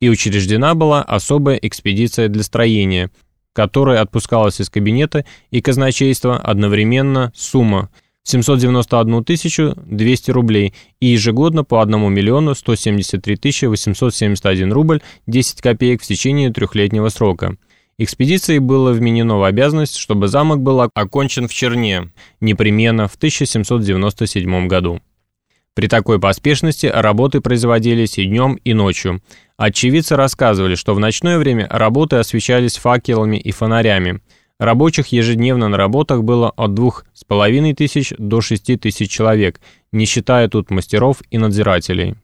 и учреждена была особая экспедиция для строения, которая отпускалась из кабинета и казначейства одновременно сумма 791 200 рублей и ежегодно по 1 миллиону 173 871 рубль 10 копеек в течение трехлетнего срока. Экспедиции было вменено в обязанность, чтобы замок был окончен в Черне, непременно в 1797 году. При такой поспешности работы производились и днем, и ночью. Очевидцы рассказывали, что в ночное время работы освещались факелами и фонарями. Рабочих ежедневно на работах было от двух с половиной тысяч до шести тысяч человек, не считая тут мастеров и надзирателей.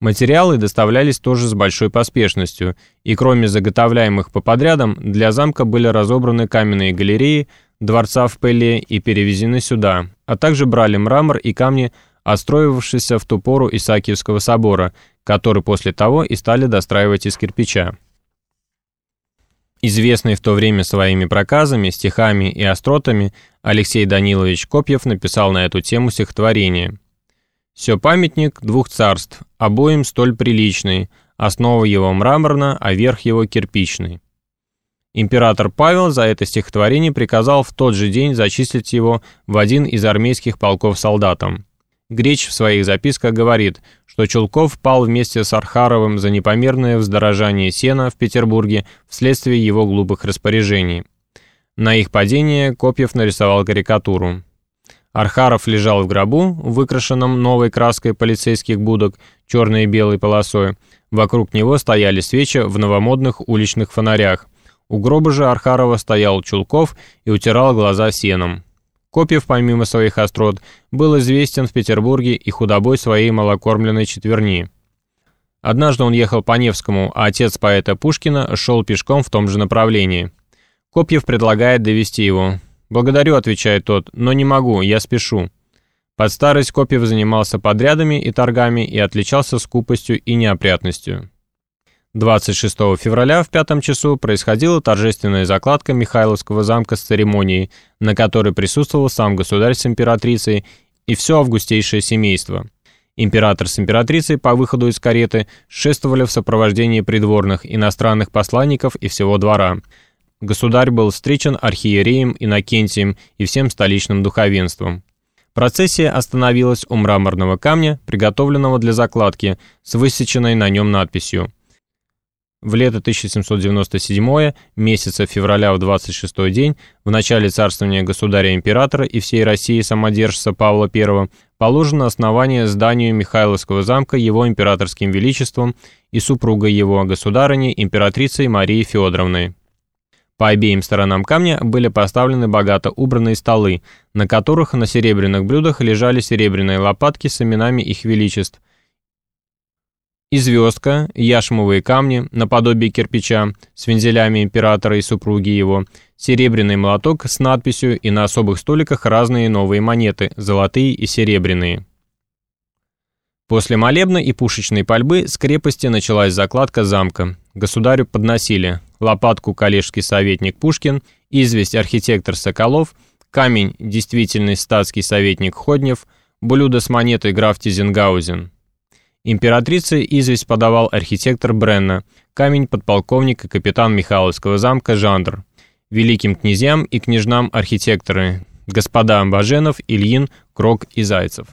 Материалы доставлялись тоже с большой поспешностью, и кроме заготовляемых по подрядам, для замка были разобраны каменные галереи, дворца в Пеле и перевезены сюда, а также брали мрамор и камни, отстроившиеся в ту пору Исаакиевского собора, который после того и стали достраивать из кирпича. Известный в то время своими проказами, стихами и остротами, Алексей Данилович Копьев написал на эту тему стихотворение – все памятник двух царств, обоим столь приличный, основа его мраморна, а верх его кирпичный. Император Павел за это стихотворение приказал в тот же день зачислить его в один из армейских полков солдатам. Греч в своих записках говорит, что Чулков пал вместе с Архаровым за непомерное вздорожание сена в Петербурге вследствие его глупых распоряжений. На их падение Копьев нарисовал карикатуру. Архаров лежал в гробу, выкрашенном новой краской полицейских будок, черной и белой полосой. Вокруг него стояли свечи в новомодных уличных фонарях. У гроба же Архарова стоял Чулков и утирал глаза сеном. Копьев, помимо своих острот, был известен в Петербурге и худобой своей малокормленной четверни. Однажды он ехал по Невскому, а отец поэта Пушкина шел пешком в том же направлении. Копьев предлагает довести его. «Благодарю», — отвечает тот, — «но не могу, я спешу». Под старость Копьев занимался подрядами и торгами и отличался скупостью и неопрятностью. 26 февраля в пятом часу происходила торжественная закладка Михайловского замка с церемонией, на которой присутствовал сам государь с императрицей и все августейшее семейство. Император с императрицей по выходу из кареты шествовали в сопровождении придворных иностранных посланников и всего двора – Государь был встречен архиереем Иннокентием и всем столичным духовенством. Процессия остановилась у мраморного камня, приготовленного для закладки, с высеченной на нем надписью. В лето 1797 месяца февраля в 26 день, в начале царствования государя-императора и всей России самодержца Павла I, положено основание зданию Михайловского замка его императорским величеством и супругой его, государыней, императрицей Марией Федоровной. По обеим сторонам камня были поставлены богато убранные столы, на которых на серебряных блюдах лежали серебряные лопатки с именами их величеств. И звездка, яшмовые камни, наподобие кирпича, с вензелями императора и супруги его, серебряный молоток с надписью и на особых столиках разные новые монеты, золотые и серебряные. После молебна и пушечной пальбы с крепости началась закладка замка. Государю подносили лопатку коллежский советник Пушкин, известь архитектор Соколов, камень действительный статский советник Ходнев, блюдо с монетой граф Тизенгаузен. Императрице известь подавал архитектор Бренна, камень подполковник и капитан Михайловского замка Жандр. Великим князьям и княжнам архитекторы, господа Баженов, Ильин, Крок и Зайцев.